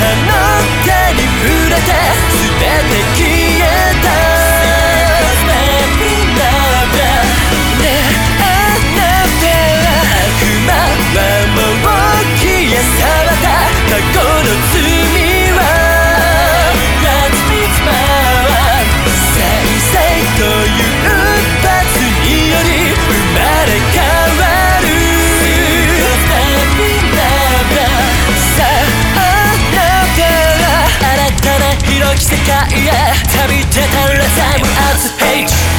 あの手に触れて全て消 Yeah, Time out